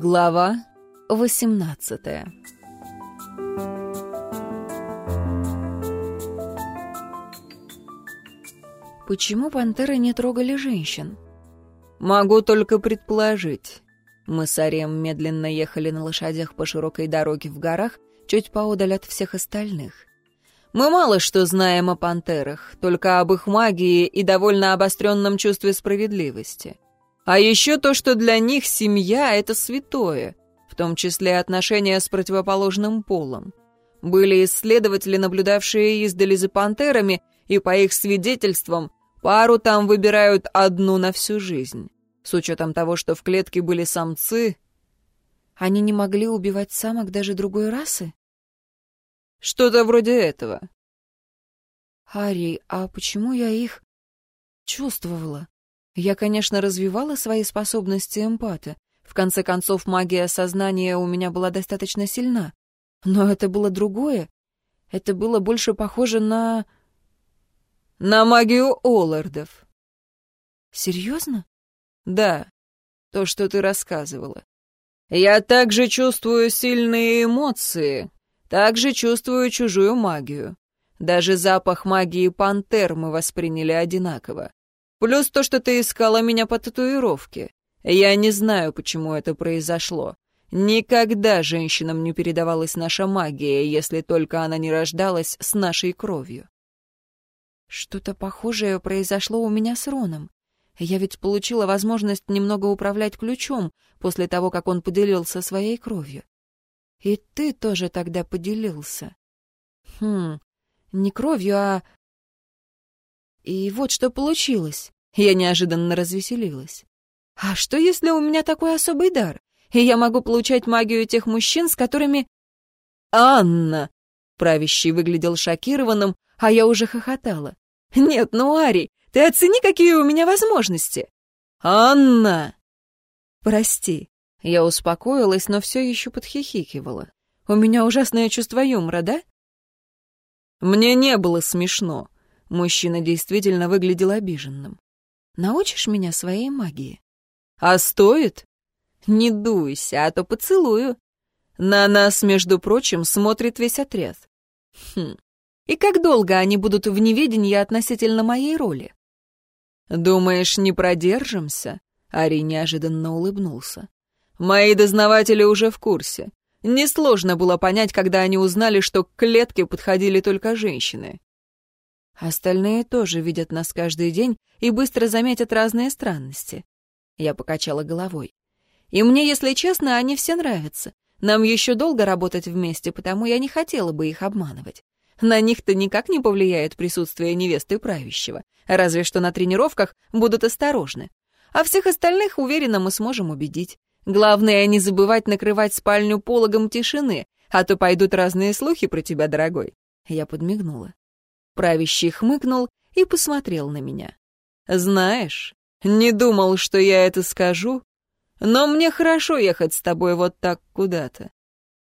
Глава 18 Почему пантеры не трогали женщин? Могу только предположить. Мы с Арием медленно ехали на лошадях по широкой дороге в горах, чуть поодаль от всех остальных. Мы мало что знаем о пантерах, только об их магии и довольно обостренном чувстве справедливости. А еще то, что для них семья — это святое, в том числе отношения с противоположным полом. Были исследователи, наблюдавшие издали за пантерами, и по их свидетельствам пару там выбирают одну на всю жизнь. С учетом того, что в клетке были самцы... Они не могли убивать самок даже другой расы? Что-то вроде этого. Ари, а почему я их чувствовала? Я, конечно, развивала свои способности эмпата. В конце концов, магия сознания у меня была достаточно сильна. Но это было другое. Это было больше похоже на... На магию Оллардов. Серьезно? Да, то, что ты рассказывала. Я также чувствую сильные эмоции, также чувствую чужую магию. Даже запах магии пантер мы восприняли одинаково. Плюс то, что ты искала меня по татуировке. Я не знаю, почему это произошло. Никогда женщинам не передавалась наша магия, если только она не рождалась с нашей кровью. Что-то похожее произошло у меня с Роном. Я ведь получила возможность немного управлять ключом после того, как он поделился своей кровью. И ты тоже тогда поделился. Хм, не кровью, а и вот что получилось. Я неожиданно развеселилась. А что, если у меня такой особый дар, и я могу получать магию тех мужчин, с которыми... «Анна!» Правящий выглядел шокированным, а я уже хохотала. «Нет, ну, Ари, ты оцени, какие у меня возможности!» «Анна!» «Прости». Я успокоилась, но все еще подхихикивала. «У меня ужасное чувство юмора, да?» «Мне не было смешно. Мужчина действительно выглядел обиженным. «Научишь меня своей магии?» «А стоит?» «Не дуйся, а то поцелую». На нас, между прочим, смотрит весь отряд. Хм. И как долго они будут в неведении относительно моей роли? Думаешь, не продержимся? Ари неожиданно улыбнулся. Мои дознаватели уже в курсе. Несложно было понять, когда они узнали, что к клетке подходили только женщины. Остальные тоже видят нас каждый день и быстро заметят разные странности. Я покачала головой. И мне, если честно, они все нравятся. Нам еще долго работать вместе, потому я не хотела бы их обманывать. На них-то никак не повлияет присутствие невесты правящего, разве что на тренировках будут осторожны. А всех остальных, уверенно, мы сможем убедить. Главное, не забывать накрывать спальню пологом тишины, а то пойдут разные слухи про тебя, дорогой. Я подмигнула. Правящий хмыкнул и посмотрел на меня. «Знаешь, не думал, что я это скажу, но мне хорошо ехать с тобой вот так куда-то.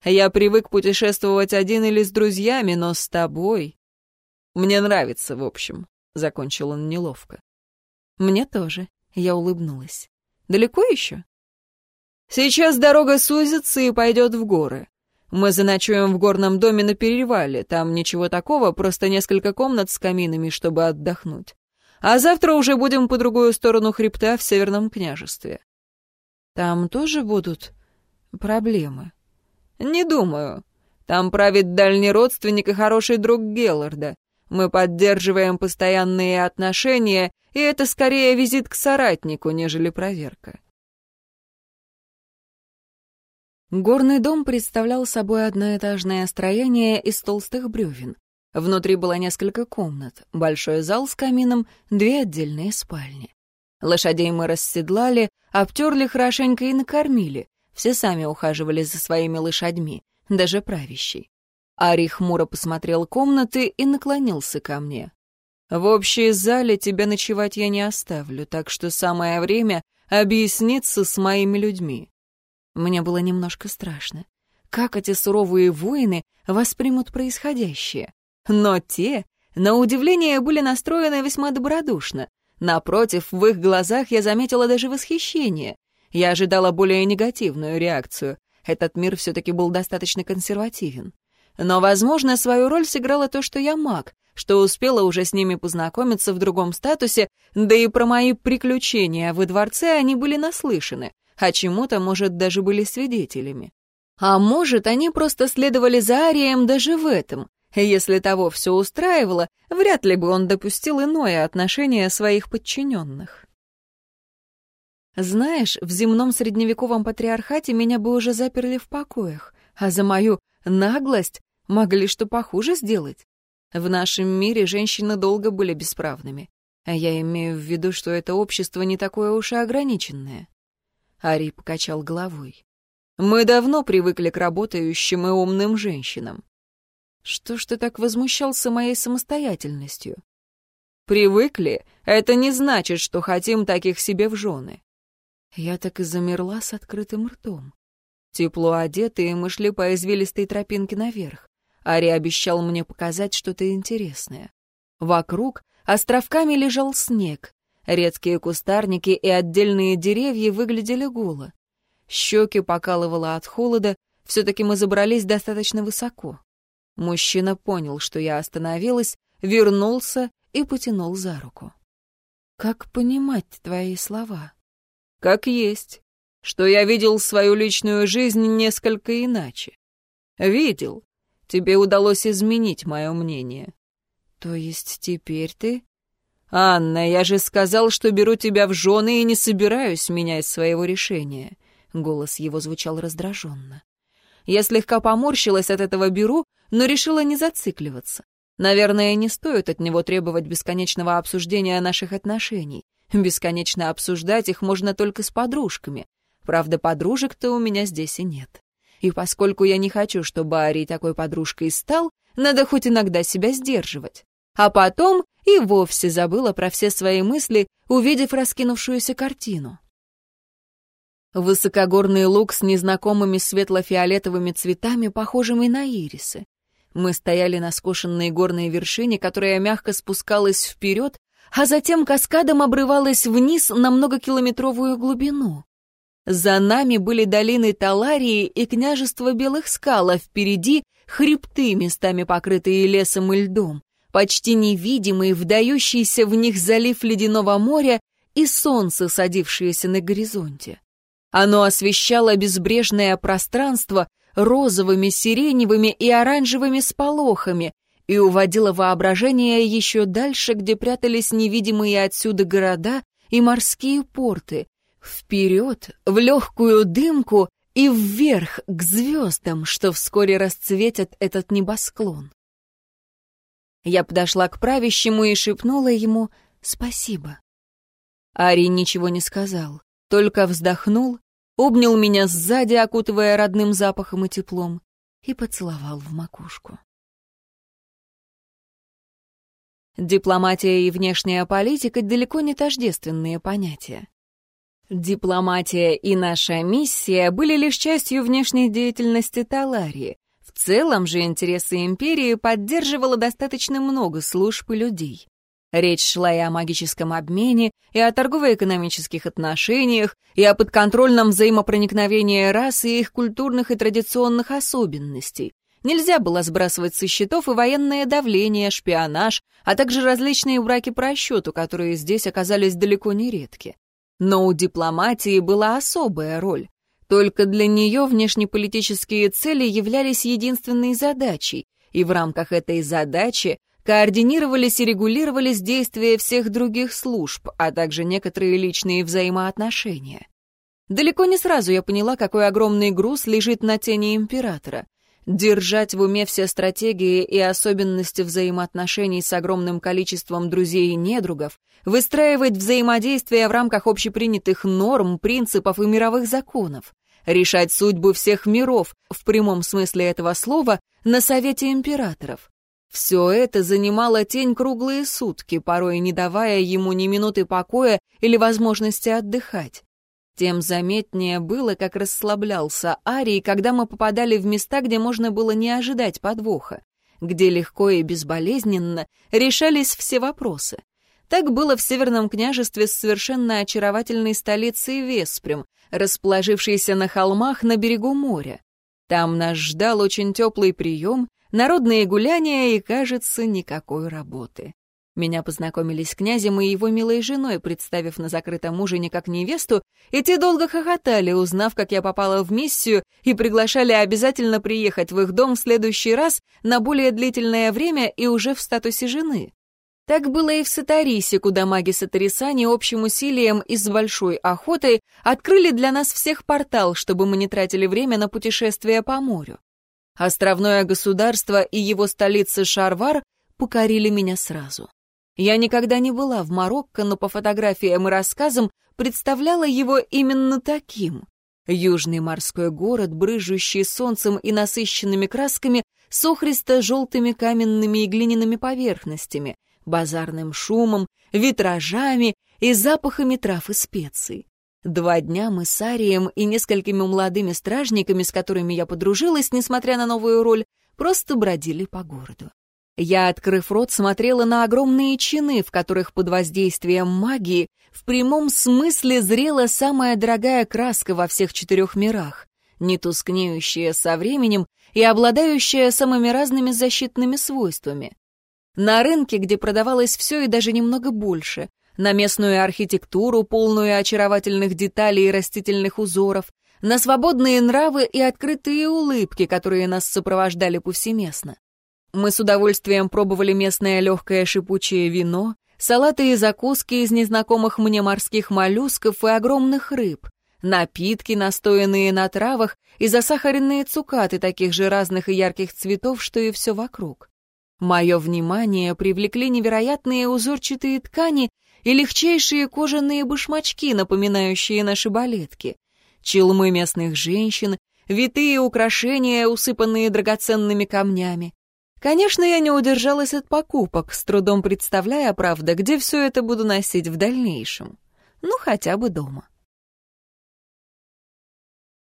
Я привык путешествовать один или с друзьями, но с тобой... Мне нравится, в общем», — закончил он неловко. «Мне тоже», — я улыбнулась. «Далеко еще?» «Сейчас дорога сузится и пойдет в горы. Мы заночуем в горном доме на перевале. Там ничего такого, просто несколько комнат с каминами, чтобы отдохнуть. А завтра уже будем по другую сторону хребта в Северном княжестве. Там тоже будут проблемы? Не думаю. Там правит дальний родственник и хороший друг Гелларда. Мы поддерживаем постоянные отношения, и это скорее визит к соратнику, нежели проверка. Горный дом представлял собой одноэтажное строение из толстых бревен. Внутри было несколько комнат, большой зал с камином, две отдельные спальни. Лошадей мы расседлали, обтерли хорошенько и накормили. Все сами ухаживали за своими лошадьми, даже правящий. Ари хмуро посмотрел комнаты и наклонился ко мне. «В общей зале тебя ночевать я не оставлю, так что самое время объясниться с моими людьми. Мне было немножко страшно. Как эти суровые воины воспримут происходящее? Но те, на удивление, были настроены весьма добродушно. Напротив, в их глазах я заметила даже восхищение. Я ожидала более негативную реакцию. Этот мир все-таки был достаточно консервативен. Но, возможно, свою роль сыграло то, что я маг, что успела уже с ними познакомиться в другом статусе, да и про мои приключения во дворце они были наслышаны, а чему-то, может, даже были свидетелями. А может, они просто следовали за Арием даже в этом. Если того все устраивало, вряд ли бы он допустил иное отношение своих подчиненных. Знаешь, в земном средневековом патриархате меня бы уже заперли в покоях, а за мою наглость могли что похуже сделать. В нашем мире женщины долго были бесправными, а я имею в виду, что это общество не такое уж и ограниченное. Ари покачал головой. Мы давно привыкли к работающим и умным женщинам. Что ж ты так возмущался моей самостоятельностью? Привыкли — это не значит, что хотим таких себе в жены. Я так и замерла с открытым ртом. Тепло одетые, мы шли по извилистой тропинке наверх. Ари обещал мне показать что-то интересное. Вокруг островками лежал снег. Редкие кустарники и отдельные деревья выглядели голо. Щеки покалывало от холода, все-таки мы забрались достаточно высоко. Мужчина понял, что я остановилась, вернулся и потянул за руку. «Как понимать твои слова?» «Как есть. Что я видел свою личную жизнь несколько иначе. Видел, Тебе удалось изменить мое мнение». «То есть теперь ты...» «Анна, я же сказал, что беру тебя в жены и не собираюсь менять своего решения». Голос его звучал раздраженно. Я слегка поморщилась от этого беру, но решила не зацикливаться. Наверное, не стоит от него требовать бесконечного обсуждения наших отношений. Бесконечно обсуждать их можно только с подружками. Правда, подружек-то у меня здесь и нет. И поскольку я не хочу, чтобы Ари такой подружкой стал, надо хоть иногда себя сдерживать. А потом и вовсе забыла про все свои мысли, увидев раскинувшуюся картину. Высокогорный луг с незнакомыми светло-фиолетовыми цветами, похожими на ирисы. Мы стояли на скошенной горной вершине, которая мягко спускалась вперед, а затем каскадом обрывалась вниз на многокилометровую глубину. За нами были долины Таларии и княжество Белых Скал, а впереди хребты, местами покрытые лесом и льдом, почти невидимый, вдающийся в них залив ледяного моря и солнце, садившееся на горизонте. Оно освещало безбрежное пространство розовыми, сиреневыми и оранжевыми сполохами и уводило воображение еще дальше, где прятались невидимые отсюда города и морские порты, Вперед, в легкую дымку и вверх к звездам, что вскоре расцветят этот небосклон. Я подошла к правящему и шепнула ему «Спасибо». Ари ничего не сказал, только вздохнул, обнял меня сзади, окутывая родным запахом и теплом, и поцеловал в макушку. Дипломатия и внешняя политика далеко не тождественные понятия. Дипломатия и наша миссия были лишь частью внешней деятельности Таларии. В целом же интересы империи поддерживало достаточно много служб и людей. Речь шла и о магическом обмене, и о торгово-экономических отношениях, и о подконтрольном взаимопроникновении рас и их культурных и традиционных особенностей. Нельзя было сбрасывать со счетов и военное давление, шпионаж, а также различные браки по расчету, которые здесь оказались далеко не редки. Но у дипломатии была особая роль. Только для нее внешнеполитические цели являлись единственной задачей, и в рамках этой задачи координировались и регулировались действия всех других служб, а также некоторые личные взаимоотношения. Далеко не сразу я поняла, какой огромный груз лежит на тени императора. Держать в уме все стратегии и особенности взаимоотношений с огромным количеством друзей и недругов, выстраивать взаимодействие в рамках общепринятых норм, принципов и мировых законов, решать судьбу всех миров, в прямом смысле этого слова, на Совете Императоров. Все это занимало тень круглые сутки, порой не давая ему ни минуты покоя или возможности отдыхать. Тем заметнее было, как расслаблялся Арий, когда мы попадали в места, где можно было не ожидать подвоха, где легко и безболезненно решались все вопросы. Так было в Северном княжестве с совершенно очаровательной столицей Веспрем, расположившейся на холмах на берегу моря. Там нас ждал очень теплый прием, народные гуляния и, кажется, никакой работы. Меня познакомили с князем и его милой женой, представив на закрытом ужине как невесту, и те долго хохотали, узнав, как я попала в миссию, и приглашали обязательно приехать в их дом в следующий раз на более длительное время и уже в статусе жены. Так было и в Сатарисе, куда маги Сатарисани общим усилием и с большой охотой открыли для нас всех портал, чтобы мы не тратили время на путешествия по морю. Островное государство и его столица Шарвар покорили меня сразу. Я никогда не была в Марокко, но по фотографиям и рассказам представляла его именно таким. Южный морской город, брыжущий солнцем и насыщенными красками, с охристо-желтыми каменными и глиняными поверхностями, базарным шумом, витражами и запахами трав и специй. Два дня мы с Арием и несколькими молодыми стражниками, с которыми я подружилась, несмотря на новую роль, просто бродили по городу. Я, открыв рот, смотрела на огромные чины, в которых под воздействием магии в прямом смысле зрела самая дорогая краска во всех четырех мирах, не тускнеющая со временем и обладающая самыми разными защитными свойствами. На рынке, где продавалось все и даже немного больше, на местную архитектуру, полную очаровательных деталей и растительных узоров, на свободные нравы и открытые улыбки, которые нас сопровождали повсеместно. Мы с удовольствием пробовали местное легкое шипучее вино, салаты и закуски из незнакомых мне морских моллюсков и огромных рыб, напитки, настоянные на травах, и засахаренные цукаты таких же разных и ярких цветов, что и все вокруг. Мое внимание привлекли невероятные узорчатые ткани и легчайшие кожаные башмачки, напоминающие наши балетки, челмы местных женщин, витые украшения, усыпанные драгоценными камнями, Конечно, я не удержалась от покупок, с трудом представляя, правда, где все это буду носить в дальнейшем. Ну, хотя бы дома.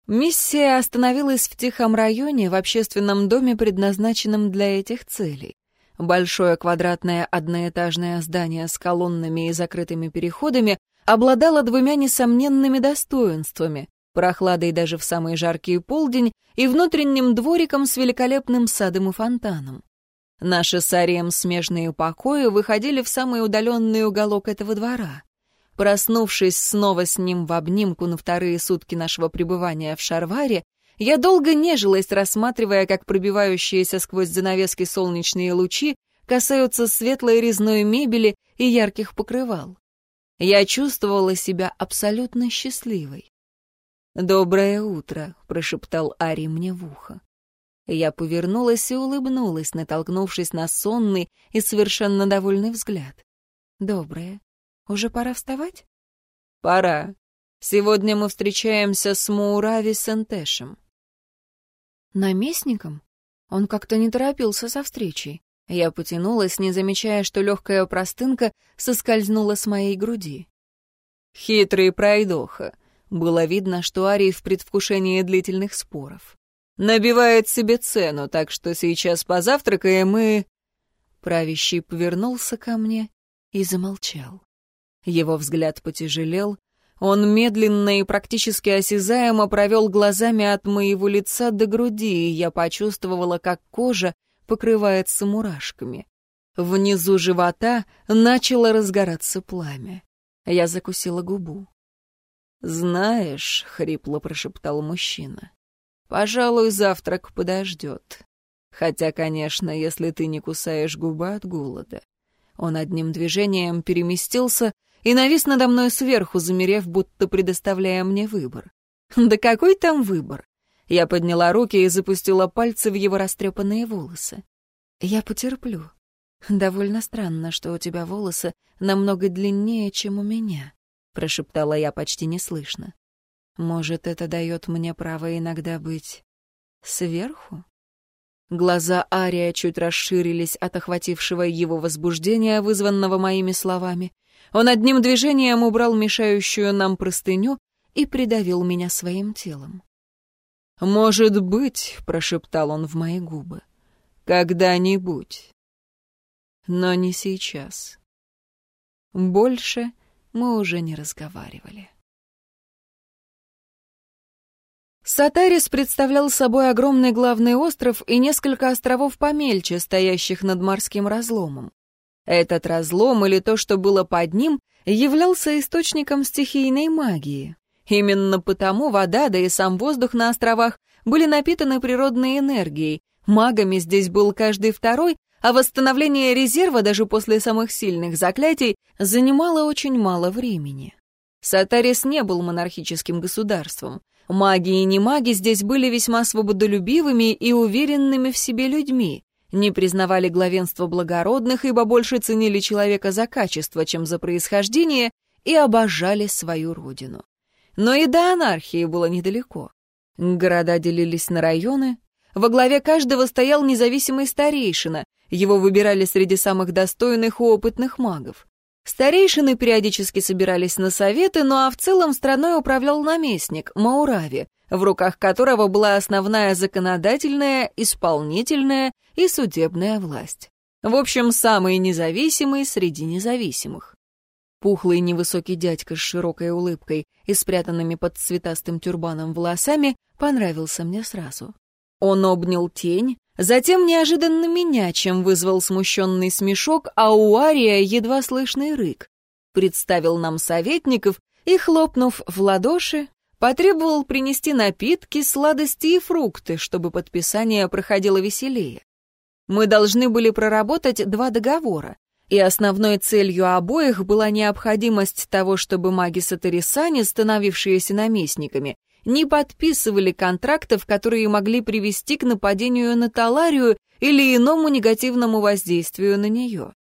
Миссия остановилась в тихом районе, в общественном доме, предназначенном для этих целей. Большое квадратное одноэтажное здание с колоннами и закрытыми переходами обладало двумя несомненными достоинствами — прохладой даже в самый жаркий полдень и внутренним двориком с великолепным садом и фонтаном. Наши с Арием смежные покои выходили в самый удаленный уголок этого двора. Проснувшись снова с ним в обнимку на вторые сутки нашего пребывания в Шарваре, я долго нежилась, рассматривая, как пробивающиеся сквозь занавески солнечные лучи касаются светлой резной мебели и ярких покрывал. Я чувствовала себя абсолютно счастливой. «Доброе утро», — прошептал Ари мне в ухо. Я повернулась и улыбнулась, натолкнувшись на сонный и совершенно довольный взгляд. «Доброе. Уже пора вставать?» «Пора. Сегодня мы встречаемся с Мурави Сентешем». «Наместником?» Он как-то не торопился со встречей. Я потянулась, не замечая, что легкая простынка соскользнула с моей груди. «Хитрый пройдоха». Было видно, что Арий в предвкушении длительных споров набивает себе цену, так что сейчас позавтракаем и...» Правящий повернулся ко мне и замолчал. Его взгляд потяжелел, он медленно и практически осязаемо провел глазами от моего лица до груди, и я почувствовала, как кожа покрывается мурашками. Внизу живота начало разгораться пламя. Я закусила губу. «Знаешь», — хрипло прошептал мужчина, Пожалуй, завтрак подождет. Хотя, конечно, если ты не кусаешь губы от голода. Он одним движением переместился и навис надо мной сверху, замерев, будто предоставляя мне выбор. Да какой там выбор? Я подняла руки и запустила пальцы в его растрепанные волосы. Я потерплю. Довольно странно, что у тебя волосы намного длиннее, чем у меня, прошептала я почти неслышно. Может, это дает мне право иногда быть сверху? Глаза Ария чуть расширились от охватившего его возбуждения, вызванного моими словами. Он одним движением убрал мешающую нам простыню и придавил меня своим телом. «Может быть», — прошептал он в мои губы, — «когда-нибудь. Но не сейчас. Больше мы уже не разговаривали. Сатарис представлял собой огромный главный остров и несколько островов помельче, стоящих над морским разломом. Этот разлом, или то, что было под ним, являлся источником стихийной магии. Именно потому вода, да и сам воздух на островах были напитаны природной энергией. Магами здесь был каждый второй, а восстановление резерва даже после самых сильных заклятий занимало очень мало времени. Сатарис не был монархическим государством. Маги и не маги здесь были весьма свободолюбивыми и уверенными в себе людьми, не признавали главенство благородных, ибо больше ценили человека за качество, чем за происхождение, и обожали свою родину. Но и до анархии было недалеко. Города делились на районы, во главе каждого стоял независимый старейшина, его выбирали среди самых достойных и опытных магов. Старейшины периодически собирались на советы, ну а в целом страной управлял наместник, Маурави, в руках которого была основная законодательная, исполнительная и судебная власть. В общем, самый независимый среди независимых. Пухлый невысокий дядька с широкой улыбкой и спрятанными под цветастым тюрбаном волосами понравился мне сразу. Он обнял тень, затем неожиданно меня, чем вызвал смущенный смешок, а у Ария едва слышный рык. Представил нам советников и, хлопнув в ладоши, потребовал принести напитки, сладости и фрукты, чтобы подписание проходило веселее. Мы должны были проработать два договора, и основной целью обоих была необходимость того, чтобы маги Сатарисани, становившиеся наместниками, не подписывали контрактов, которые могли привести к нападению на Таларию или иному негативному воздействию на нее.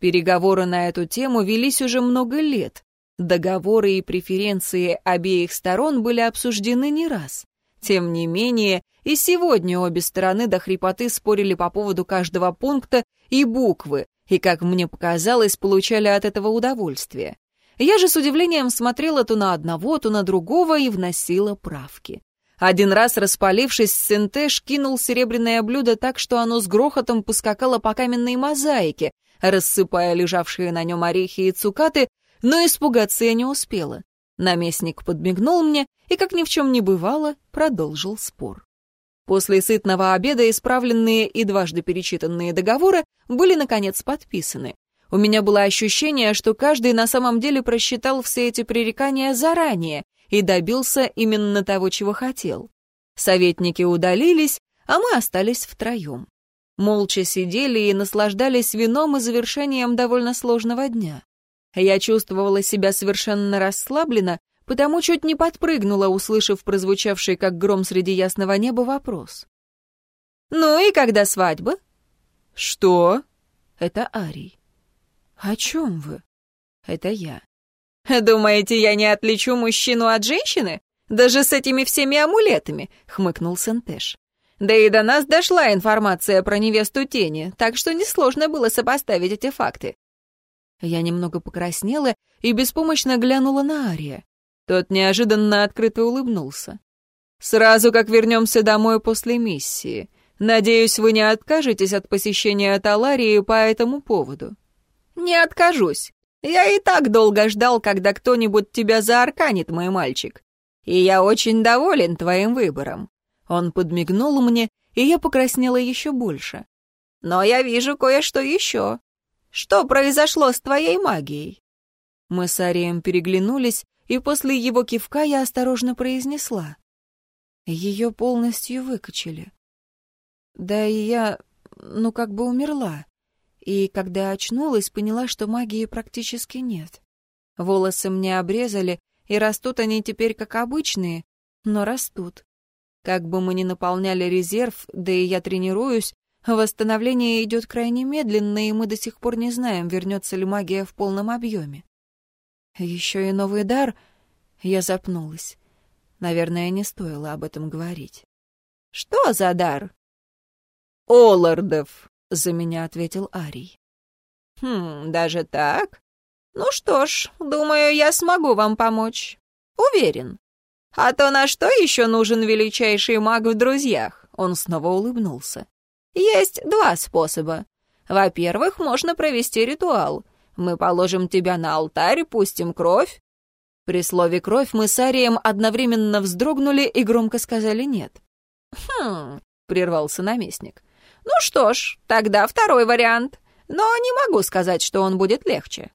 Переговоры на эту тему велись уже много лет. Договоры и преференции обеих сторон были обсуждены не раз. Тем не менее, и сегодня обе стороны до хрипоты спорили по поводу каждого пункта и буквы, и, как мне показалось, получали от этого удовольствие. Я же с удивлением смотрела то на одного, то на другого и вносила правки. Один раз, распалившись, Сентеш кинул серебряное блюдо так, что оно с грохотом поскакало по каменной мозаике, рассыпая лежавшие на нем орехи и цукаты, но испугаться я не успела. Наместник подмигнул мне и, как ни в чем не бывало, продолжил спор. После сытного обеда исправленные и дважды перечитанные договоры были, наконец, подписаны. У меня было ощущение, что каждый на самом деле просчитал все эти пререкания заранее и добился именно того, чего хотел. Советники удалились, а мы остались втроем. Молча сидели и наслаждались вином и завершением довольно сложного дня. Я чувствовала себя совершенно расслабленно, потому чуть не подпрыгнула, услышав прозвучавший как гром среди ясного неба вопрос. «Ну и когда свадьба?» «Что?» «Это Арий». «О чем вы?» «Это я». «Думаете, я не отличу мужчину от женщины? Даже с этими всеми амулетами?» — хмыкнул Сентеш. «Да и до нас дошла информация про невесту тени, так что несложно было сопоставить эти факты». Я немного покраснела и беспомощно глянула на Ария. Тот неожиданно открыто улыбнулся. «Сразу как вернемся домой после миссии. Надеюсь, вы не откажетесь от посещения Таларии по этому поводу». «Не откажусь. Я и так долго ждал, когда кто-нибудь тебя заарканит, мой мальчик. И я очень доволен твоим выбором». Он подмигнул мне, и я покраснела еще больше. «Но я вижу кое-что еще. Что произошло с твоей магией?» Мы с Арием переглянулись, и после его кивка я осторожно произнесла. Ее полностью выкачали. Да и я, ну, как бы умерла и, когда очнулась, поняла, что магии практически нет. Волосы мне обрезали, и растут они теперь как обычные, но растут. Как бы мы ни наполняли резерв, да и я тренируюсь, восстановление идет крайне медленно, и мы до сих пор не знаем, вернется ли магия в полном объеме. Еще и новый дар... Я запнулась. Наверное, не стоило об этом говорить. «Что за дар?» «Оллардов», — за меня ответил Арий. «Хм, даже так? Ну что ж, думаю, я смогу вам помочь. Уверен. А то на что еще нужен величайший маг в друзьях?» Он снова улыбнулся. «Есть два способа. Во-первых, можно провести ритуал. Мы положим тебя на алтарь, пустим кровь». При слове «кровь» мы с Арием одновременно вздрогнули и громко сказали «нет». «Хм...» — прервался наместник. «Ну что ж, тогда второй вариант. Но не могу сказать, что он будет легче.